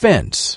Fence.